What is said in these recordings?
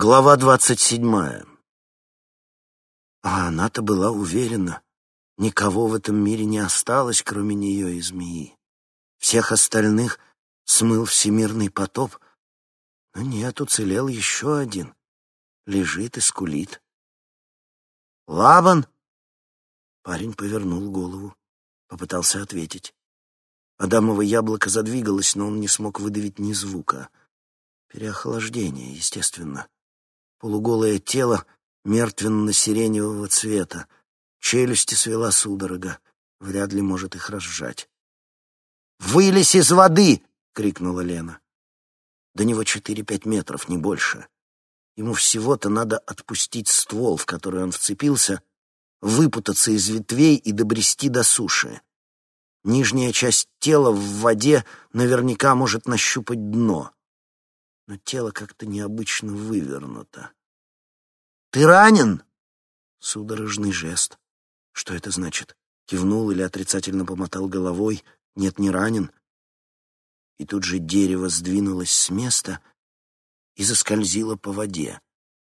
Глава двадцать седьмая. А она-то была уверена, никого в этом мире не осталось, кроме нее и змеи. Всех остальных смыл всемирный потоп, но нет, уцелел еще один. Лежит и скулит. «Лабан!» Парень повернул голову, попытался ответить. Адамово яблоко задвигалось, но он не смог выдавить ни звука. Переохлаждение, естественно полуголое тело мертвенно-сиреневого цвета, челюсти свела судорога, вряд ли может их разжать. «Вылезь из воды!» — крикнула Лена. До него четыре-пять метров, не больше. Ему всего-то надо отпустить ствол, в который он вцепился, выпутаться из ветвей и добрести до суши. Нижняя часть тела в воде наверняка может нащупать дно но тело как-то необычно вывернуто. «Ты ранен?» Судорожный жест. Что это значит? Кивнул или отрицательно помотал головой. Нет, не ранен. И тут же дерево сдвинулось с места и заскользило по воде,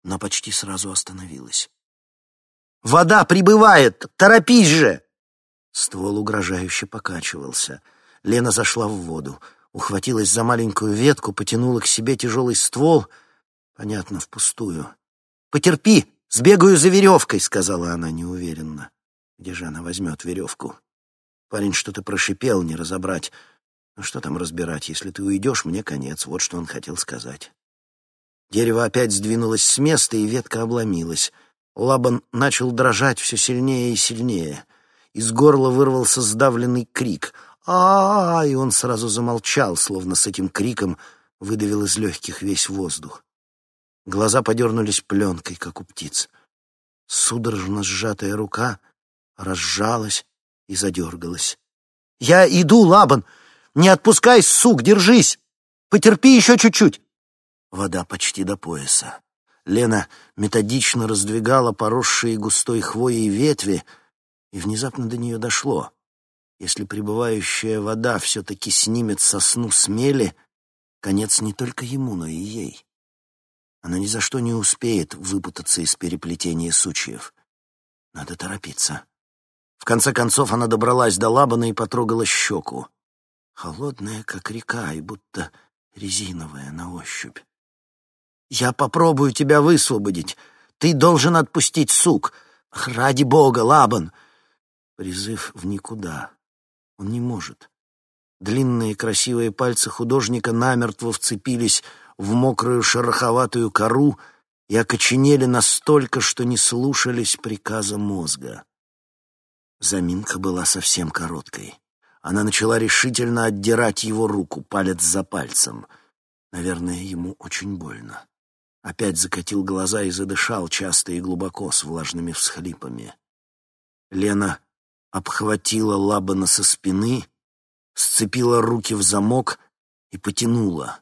но почти сразу остановилось. «Вода прибывает! Торопись же!» Ствол угрожающе покачивался. Лена зашла в воду ухватилась за маленькую ветку, потянула к себе тяжелый ствол. Понятно, впустую. «Потерпи, сбегаю за веревкой», — сказала она неуверенно. Где же она возьмет веревку? Парень что-то прошипел, не разобрать. Ну что там разбирать, если ты уйдешь, мне конец. Вот что он хотел сказать. Дерево опять сдвинулось с места, и ветка обломилась. Лабан начал дрожать все сильнее и сильнее. Из горла вырвался сдавленный крик а, -а, -а И он сразу замолчал, словно с этим криком выдавил из легких весь воздух. Глаза подернулись пленкой, как у птиц. Судорожно сжатая рука разжалась и задергалась. «Я иду, Лабан! Не отпускай, сук, держись! Потерпи еще чуть-чуть!» Вода почти до пояса. Лена методично раздвигала поросшие густой хвоей ветви, и внезапно до нее дошло. Если прибывающая вода все-таки снимет сосну смели, конец не только ему, но и ей. Она ни за что не успеет выпутаться из переплетения сучьев. Надо торопиться. В конце концов она добралась до лабана и потрогала щеку. Холодная, как река, и будто резиновая на ощупь. «Я попробую тебя высвободить. Ты должен отпустить сук. Ради бога, Лабан!» Призыв в никуда. Он не может. Длинные красивые пальцы художника намертво вцепились в мокрую шероховатую кору и окоченели настолько, что не слушались приказа мозга. Заминка была совсем короткой. Она начала решительно отдирать его руку, палец за пальцем. Наверное, ему очень больно. Опять закатил глаза и задышал часто и глубоко, с влажными всхлипами. Лена обхватила Лабана со спины, сцепила руки в замок и потянула.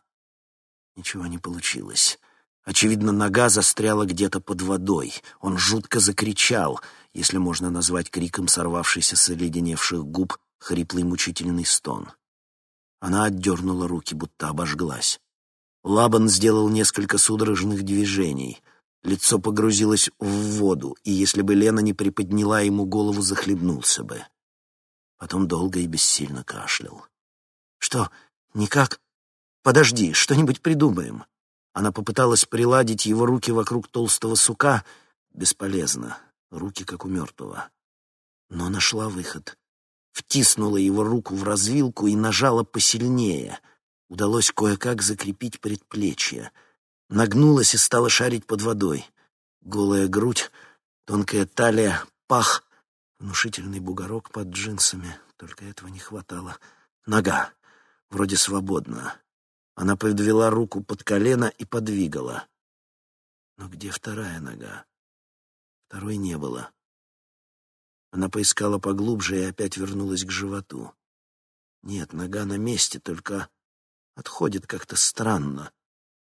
Ничего не получилось. Очевидно, нога застряла где-то под водой. Он жутко закричал, если можно назвать криком сорвавшийся с оледеневших губ хриплый мучительный стон. Она отдернула руки, будто обожглась. Лабан сделал несколько судорожных движений — Лицо погрузилось в воду, и если бы Лена не приподняла ему голову, захлебнулся бы. Потом долго и бессильно кашлял. «Что, никак? Подожди, что-нибудь придумаем». Она попыталась приладить его руки вокруг толстого сука. Бесполезно. Руки, как у мертвого. Но нашла выход. Втиснула его руку в развилку и нажала посильнее. Удалось кое-как закрепить предплечье — нагнулась и стала шарить под водой. Голая грудь, тонкая талия, пах, внушительный бугорок под джинсами. Только этого не хватало. Нога. Вроде свободна. Она подвела руку под колено и подвигала. Но где вторая нога? Второй не было. Она поискала поглубже и опять вернулась к животу. Нет, нога на месте, только отходит как-то странно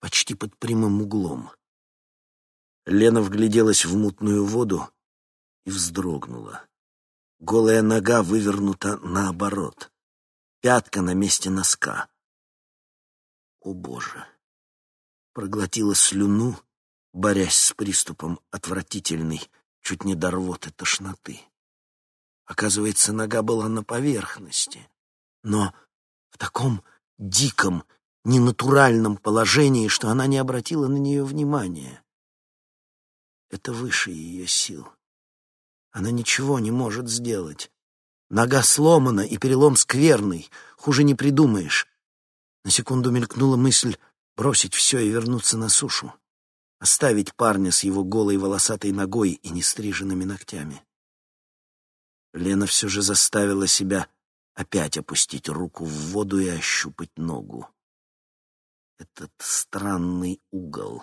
почти под прямым углом. Лена вгляделась в мутную воду и вздрогнула. Голая нога вывернута наоборот. Пятка на месте носка. О, Боже! Проглотила слюну борясь с приступом отвратительной, чуть не до рвоты тошноты. Оказывается, нога была на поверхности, но в таком диком, ненатуральном положении, что она не обратила на нее внимания. Это выше ее сил. Она ничего не может сделать. Нога сломана, и перелом скверный. Хуже не придумаешь. На секунду мелькнула мысль бросить все и вернуться на сушу. Оставить парня с его голой волосатой ногой и нестриженными ногтями. Лена все же заставила себя опять опустить руку в воду и ощупать ногу. Этот странный угол.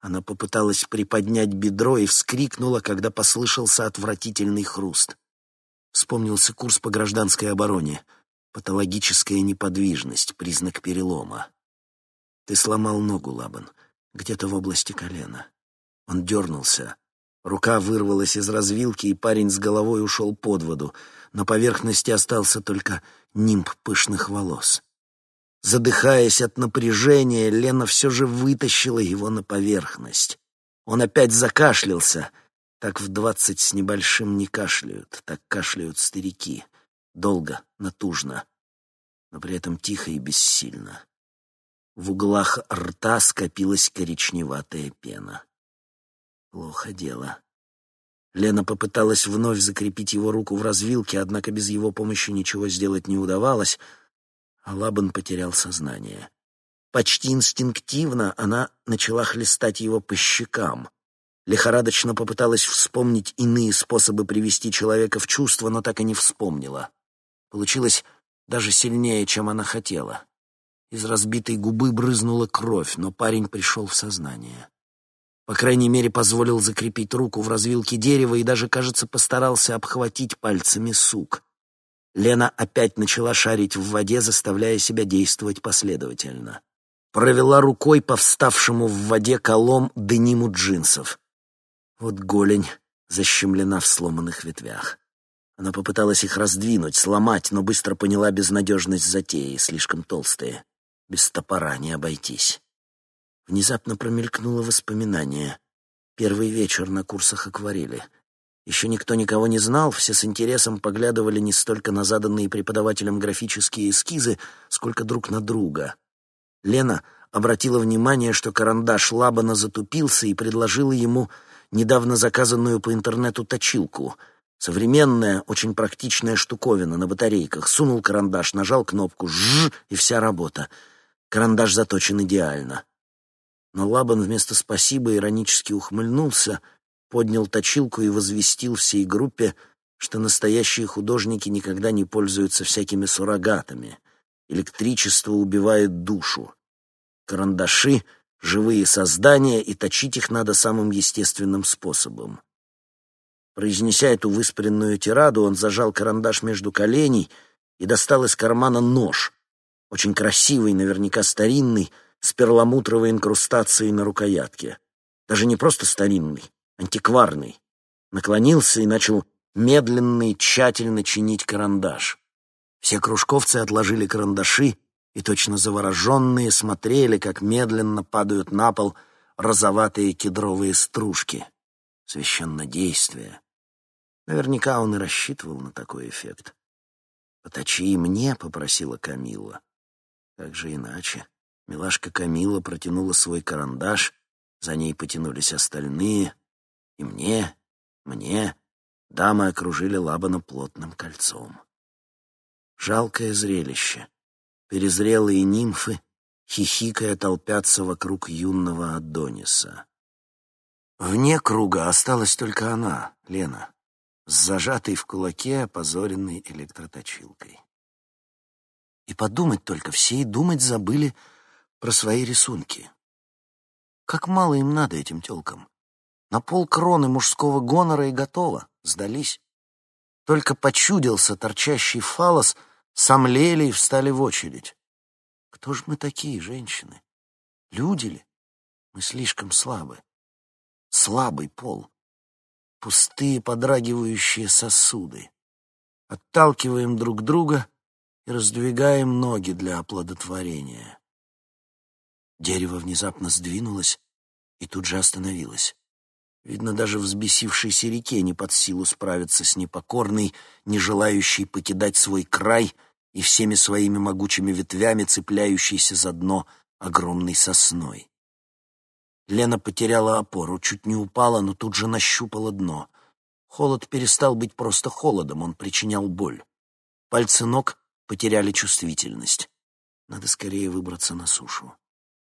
Она попыталась приподнять бедро и вскрикнула, когда послышался отвратительный хруст. Вспомнился курс по гражданской обороне. Патологическая неподвижность, признак перелома. Ты сломал ногу, Лабан, где-то в области колена. Он дернулся. Рука вырвалась из развилки, и парень с головой ушел под воду. На поверхности остался только нимб пышных волос. Задыхаясь от напряжения, Лена все же вытащила его на поверхность. Он опять закашлялся. Так в двадцать с небольшим не кашляют, так кашляют старики. Долго, натужно, но при этом тихо и бессильно. В углах рта скопилась коричневатая пена. Плохо дело. Лена попыталась вновь закрепить его руку в развилке, однако без его помощи ничего сделать не удавалось — а Лабан потерял сознание. Почти инстинктивно она начала хлестать его по щекам. Лихорадочно попыталась вспомнить иные способы привести человека в чувство, но так и не вспомнила. Получилось даже сильнее, чем она хотела. Из разбитой губы брызнула кровь, но парень пришел в сознание. По крайней мере, позволил закрепить руку в развилке дерева и даже, кажется, постарался обхватить пальцами сук. Лена опять начала шарить в воде, заставляя себя действовать последовательно. Провела рукой по вставшему в воде колом дениму джинсов. Вот голень защемлена в сломанных ветвях. Она попыталась их раздвинуть, сломать, но быстро поняла безнадежность затеи, слишком толстые. Без топора не обойтись. Внезапно промелькнуло воспоминание. Первый вечер на курсах акварели — еще никто никого не знал, все с интересом поглядывали не столько на заданные преподавателем графические эскизы, сколько друг на друга. Лена обратила внимание, что карандаш Лабана затупился и предложила ему недавно заказанную по интернету точилку. Современная, очень практичная штуковина на батарейках. Сунул карандаш, нажал кнопку «жжж» и вся работа. Карандаш заточен идеально. Но Лабан вместо «спасибо» иронически ухмыльнулся — поднял точилку и возвестил всей группе, что настоящие художники никогда не пользуются всякими суррогатами. Электричество убивает душу. Карандаши — живые создания, и точить их надо самым естественным способом. Произнеся эту выспренную тираду, он зажал карандаш между коленей и достал из кармана нож, очень красивый, наверняка старинный, с перламутровой инкрустацией на рукоятке. Даже не просто старинный, антикварный, наклонился и начал медленно и тщательно чинить карандаш. Все кружковцы отложили карандаши и, точно завороженные, смотрели, как медленно падают на пол розоватые кедровые стружки. Священнодействие. Наверняка он и рассчитывал на такой эффект. «Поточи и мне», — попросила Камила. Как же иначе? Милашка Камила протянула свой карандаш, за ней потянулись остальные — и мне, мне дамы окружили Лабана плотным кольцом. Жалкое зрелище. Перезрелые нимфы, хихикая, толпятся вокруг юного Адониса. Вне круга осталась только она, Лена, с зажатой в кулаке опозоренной электроточилкой. И подумать только, все и думать забыли про свои рисунки. Как мало им надо этим тёлкам. На полкроны мужского гонора и готово, сдались. Только почудился торчащий фалос, сомлели и встали в очередь. Кто ж мы такие, женщины? Люди ли? Мы слишком слабы. Слабый пол. Пустые подрагивающие сосуды. Отталкиваем друг друга и раздвигаем ноги для оплодотворения. Дерево внезапно сдвинулось, и тут же остановилась. Видно, даже взбесившейся реке не под силу справиться с непокорной, не желающей покидать свой край и всеми своими могучими ветвями цепляющейся за дно огромной сосной. Лена потеряла опору, чуть не упала, но тут же нащупала дно. Холод перестал быть просто холодом, он причинял боль. Пальцы ног потеряли чувствительность. Надо скорее выбраться на сушу.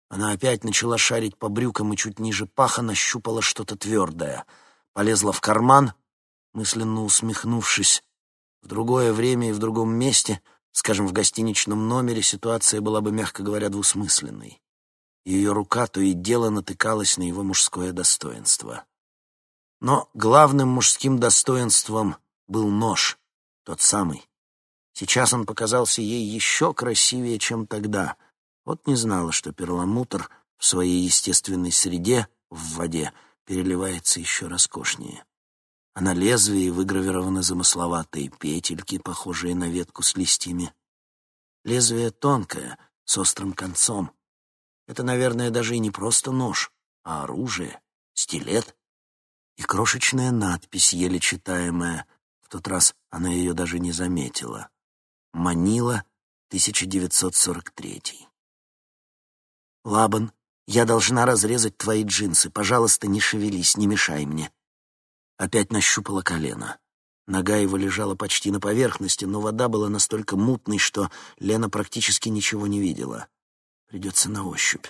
Она опять начала шарить по брюкам и чуть ниже паха нащупала что-то твердое. Полезла в карман, мысленно усмехнувшись. В другое время и в другом месте, скажем, в гостиничном номере, ситуация была бы, мягко говоря, двусмысленной. Ее рука то и дело натыкалась на его мужское достоинство. Но главным мужским достоинством был нож, тот самый. Сейчас он показался ей еще красивее, чем тогда — вот не знала, что перламутр в своей естественной среде, в воде, переливается еще роскошнее. А на лезвии выгравированы замысловатые петельки, похожие на ветку с листьями. Лезвие тонкое, с острым концом. Это, наверное, даже и не просто нож, а оружие, стилет. И крошечная надпись, еле читаемая. В тот раз она ее даже не заметила. «Манила, 1943». «Лабан, я должна разрезать твои джинсы. Пожалуйста, не шевелись, не мешай мне». Опять нащупала колено. Нога его лежала почти на поверхности, но вода была настолько мутной, что Лена практически ничего не видела. Придется на ощупь.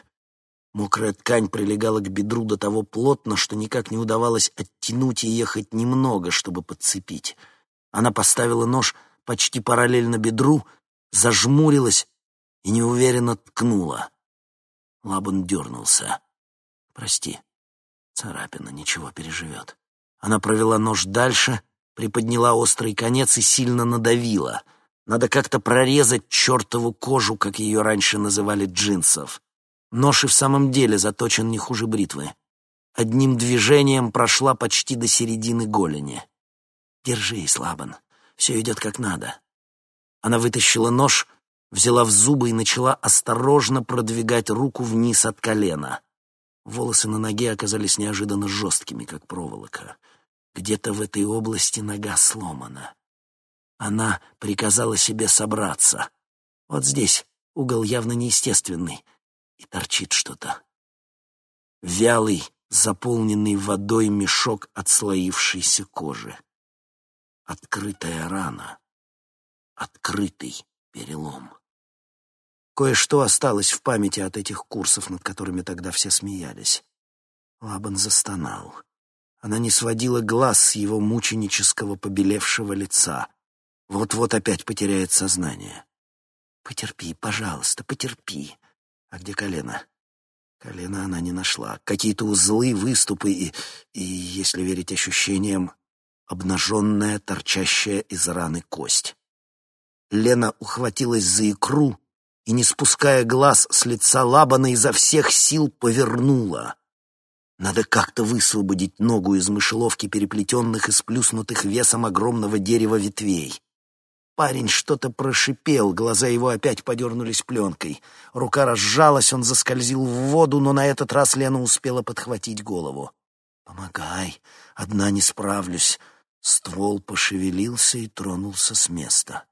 Мокрая ткань прилегала к бедру до того плотно, что никак не удавалось оттянуть и ехать немного, чтобы подцепить. Она поставила нож почти параллельно бедру, зажмурилась и неуверенно ткнула. Лабан дернулся. «Прости. Царапина, ничего, переживет». Она провела нож дальше, приподняла острый конец и сильно надавила. Надо как-то прорезать чертову кожу, как ее раньше называли джинсов. Нож и в самом деле заточен не хуже бритвы. Одним движением прошла почти до середины голени. «Держись, Лабан, все идет как надо». Она вытащила нож — взяла в зубы и начала осторожно продвигать руку вниз от колена. Волосы на ноге оказались неожиданно жесткими, как проволока. Где-то в этой области нога сломана. Она приказала себе собраться. Вот здесь угол явно неестественный, и торчит что-то. Вялый, заполненный водой мешок отслоившейся кожи. Открытая рана. Открытый перелом. Кое-что осталось в памяти от этих курсов, над которыми тогда все смеялись. Лабан застонал. Она не сводила глаз с его мученического побелевшего лица. Вот-вот опять потеряет сознание. «Потерпи, пожалуйста, потерпи». А где колено? Колено она не нашла. Какие-то узлы, выступы и, и, если верить ощущениям, обнаженная, торчащая из раны кость. Лена ухватилась за икру и, не спуская глаз с лица Лабана, изо всех сил повернула. Надо как-то высвободить ногу из мышеловки переплетенных и сплюснутых весом огромного дерева ветвей. Парень что-то прошипел, глаза его опять подернулись пленкой. Рука разжалась, он заскользил в воду, но на этот раз Лена успела подхватить голову. «Помогай, одна не справлюсь». Ствол пошевелился и тронулся с места.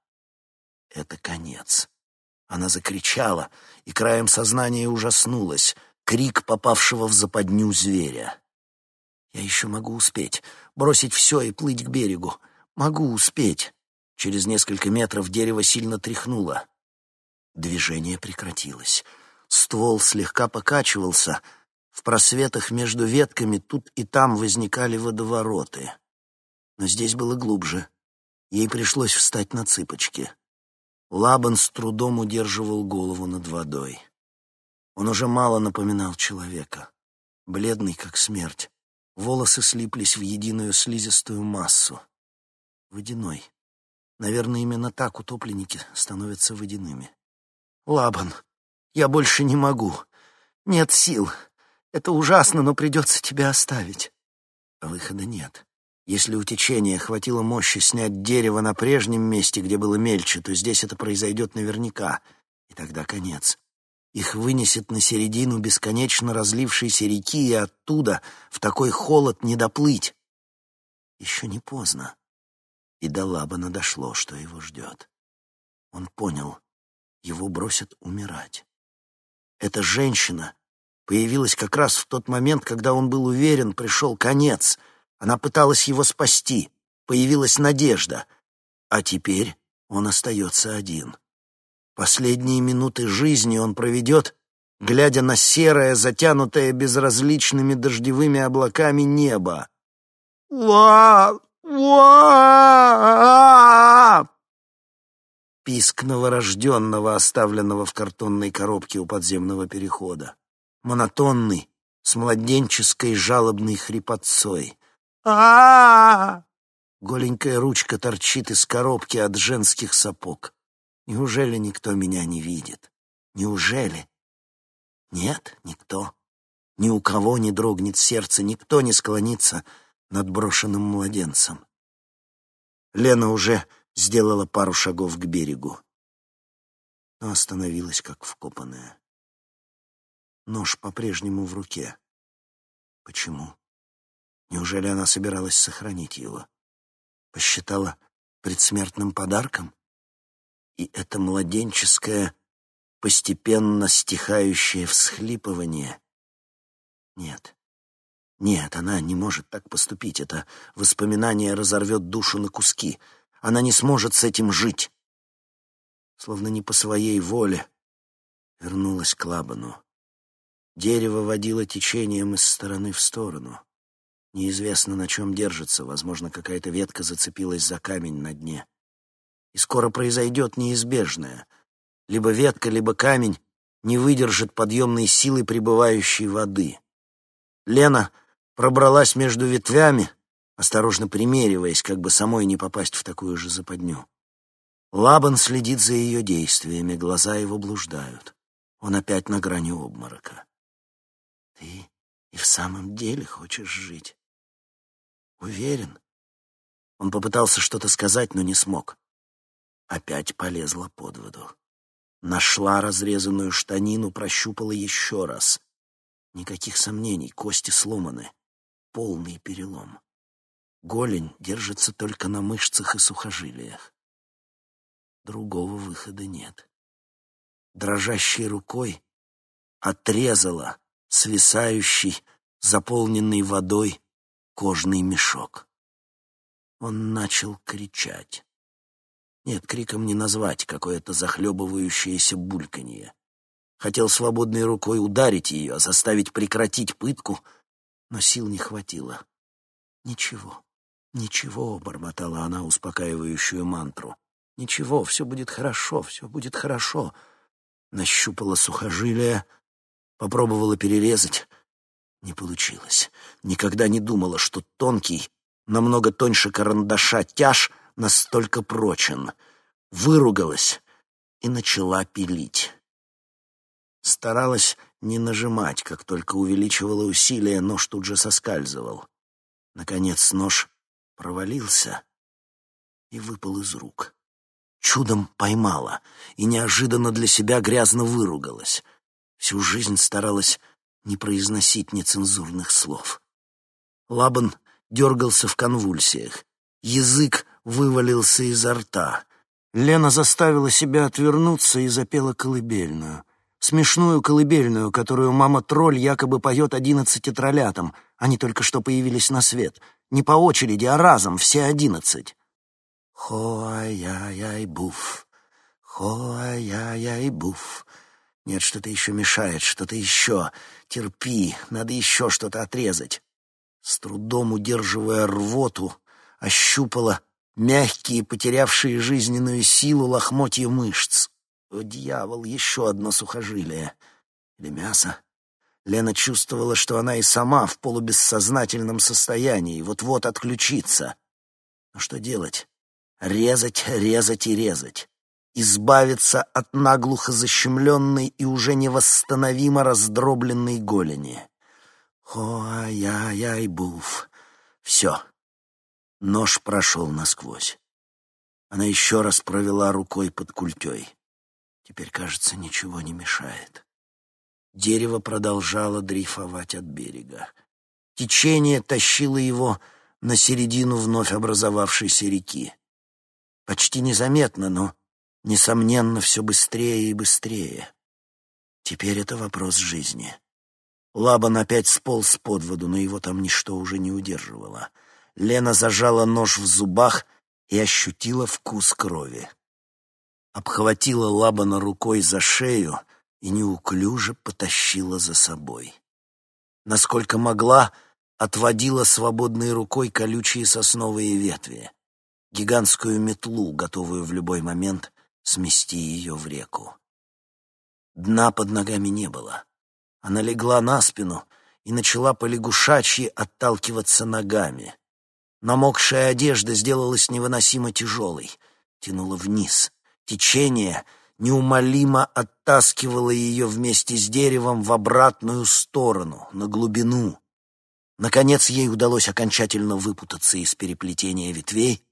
Это конец. Она закричала, и краем сознания ужаснулась. Крик попавшего в западню зверя. Я еще могу успеть. Бросить все и плыть к берегу. Могу успеть. Через несколько метров дерево сильно тряхнуло. Движение прекратилось. Ствол слегка покачивался. В просветах между ветками тут и там возникали водовороты. Но здесь было глубже. Ей пришлось встать на цыпочки. Лабан с трудом удерживал голову над водой. Он уже мало напоминал человека. Бледный, как смерть. Волосы слиплись в единую слизистую массу. Водяной. Наверное, именно так утопленники становятся водяными. «Лабан, я больше не могу. Нет сил. Это ужасно, но придется тебя оставить». Выхода нет. Если у течения хватило мощи снять дерево на прежнем месте, где было мельче, то здесь это произойдет наверняка, и тогда конец. Их вынесет на середину бесконечно разлившейся реки, и оттуда в такой холод не доплыть. Еще не поздно. И до Лабана дошло, что его ждет. Он понял, его бросят умирать. Эта женщина появилась как раз в тот момент, когда он был уверен, пришел конец. Она пыталась его спасти, появилась надежда. А теперь он остается один. Последние минуты жизни он проведет, глядя на серое, затянутое безразличными дождевыми облаками небо. «Ва! Ва!» Писк новорожденного, оставленного в картонной коробке у подземного перехода. Монотонный, с младенческой жалобной хрипотцой. А Голенькая ручка торчит из коробки от женских сапог. Неужели никто меня не видит? Неужели? Нет, никто. Ни у кого не дрогнет сердце, никто не склонится над брошенным младенцем. Лена уже сделала пару шагов к берегу, но остановилась как вкопанная. Нож по-прежнему в руке. Почему? Неужели она собиралась сохранить его? Посчитала предсмертным подарком? И это младенческое, постепенно стихающее всхлипывание? Нет. Нет, она не может так поступить. Это воспоминание разорвет душу на куски. Она не сможет с этим жить. Словно не по своей воле вернулась к Лабану. Дерево водило течением из стороны в сторону. Неизвестно, на чем держится. Возможно, какая-то ветка зацепилась за камень на дне. И скоро произойдет неизбежное. Либо ветка, либо камень не выдержит подъемной силы прибывающей воды. Лена пробралась между ветвями, осторожно примериваясь, как бы самой не попасть в такую же западню. Лабан следит за ее действиями, глаза его блуждают. Он опять на грани обморока. «Ты и в самом деле хочешь жить?» «Уверен?» Он попытался что-то сказать, но не смог. Опять полезла под воду. Нашла разрезанную штанину, прощупала еще раз. Никаких сомнений, кости сломаны полный перелом. Голень держится только на мышцах и сухожилиях. Другого выхода нет. Дрожащей рукой отрезала свисающий, заполненный водой кожный мешок. Он начал кричать. Нет, криком не назвать, какое-то захлебывающееся бульканье. Хотел свободной рукой ударить ее, заставить прекратить пытку — но сил не хватило. «Ничего, ничего», — бормотала она успокаивающую мантру. «Ничего, все будет хорошо, все будет хорошо». Нащупала сухожилие, попробовала перерезать. Не получилось. Никогда не думала, что тонкий, намного тоньше карандаша тяж настолько прочен. Выругалась и начала пилить. Старалась не нажимать, как только увеличивала усилие, нож тут же соскальзывал. Наконец нож провалился и выпал из рук. Чудом поймала и неожиданно для себя грязно выругалась. Всю жизнь старалась не произносить нецензурных слов. Лабан дергался в конвульсиях. Язык вывалился изо рта. Лена заставила себя отвернуться и запела колыбельную смешную колыбельную, которую мама-тролль якобы поет одиннадцати троллятам. Они только что появились на свет. Не по очереди, а разом, все одиннадцать. Хо-яй-яй-буф, хо-яй-яй-буф. Нет, что-то еще мешает, что-то еще. Терпи, надо еще что-то отрезать. С трудом удерживая рвоту, ощупала мягкие, потерявшие жизненную силу лохмотья мышц. О, дьявол, еще одно сухожилие. Или мясо. Лена чувствовала, что она и сама в полубессознательном состоянии, вот-вот отключится. Но что делать? Резать, резать и резать. Избавиться от наглухо защемленной и уже невосстановимо раздробленной голени. Хо-яй-яй-буф. Все. Нож прошел насквозь. Она еще раз провела рукой под культей. Теперь, кажется, ничего не мешает. Дерево продолжало дрейфовать от берега. Течение тащило его на середину вновь образовавшейся реки. Почти незаметно, но, несомненно, все быстрее и быстрее. Теперь это вопрос жизни. Лабан опять сполз под воду, но его там ничто уже не удерживало. Лена зажала нож в зубах и ощутила вкус крови. Обхватила Лабана рукой за шею и неуклюже потащила за собой. Насколько могла, отводила свободной рукой колючие сосновые ветви, гигантскую метлу, готовую в любой момент смести ее в реку. Дна под ногами не было. Она легла на спину и начала полягушачьи отталкиваться ногами. Намокшая одежда сделалась невыносимо тяжелой, тянула вниз. Течение неумолимо оттаскивало ее вместе с деревом в обратную сторону, на глубину. Наконец ей удалось окончательно выпутаться из переплетения ветвей,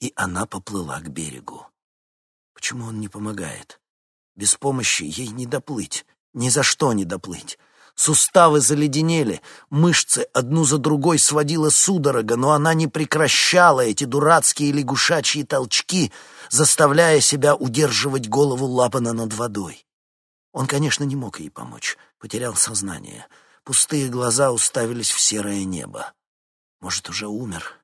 и она поплыла к берегу. Почему он не помогает? Без помощи ей не доплыть, ни за что не доплыть. Суставы заледенели, мышцы одну за другой сводила судорога, но она не прекращала эти дурацкие лягушачьи толчки, заставляя себя удерживать голову Лапана над водой. Он, конечно, не мог ей помочь, потерял сознание — Пустые глаза уставились в серое небо. Может, уже умер?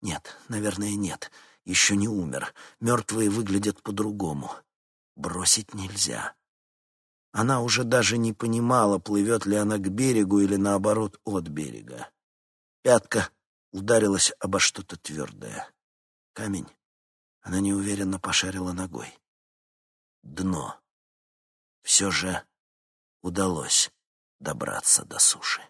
Нет, наверное, нет. Еще не умер. Мертвые выглядят по-другому. Бросить нельзя. Она уже даже не понимала, плывет ли она к берегу или, наоборот, от берега. Пятка ударилась обо что-то твердое. Камень. Она неуверенно пошарила ногой. Дно. Все же удалось добраться до суши.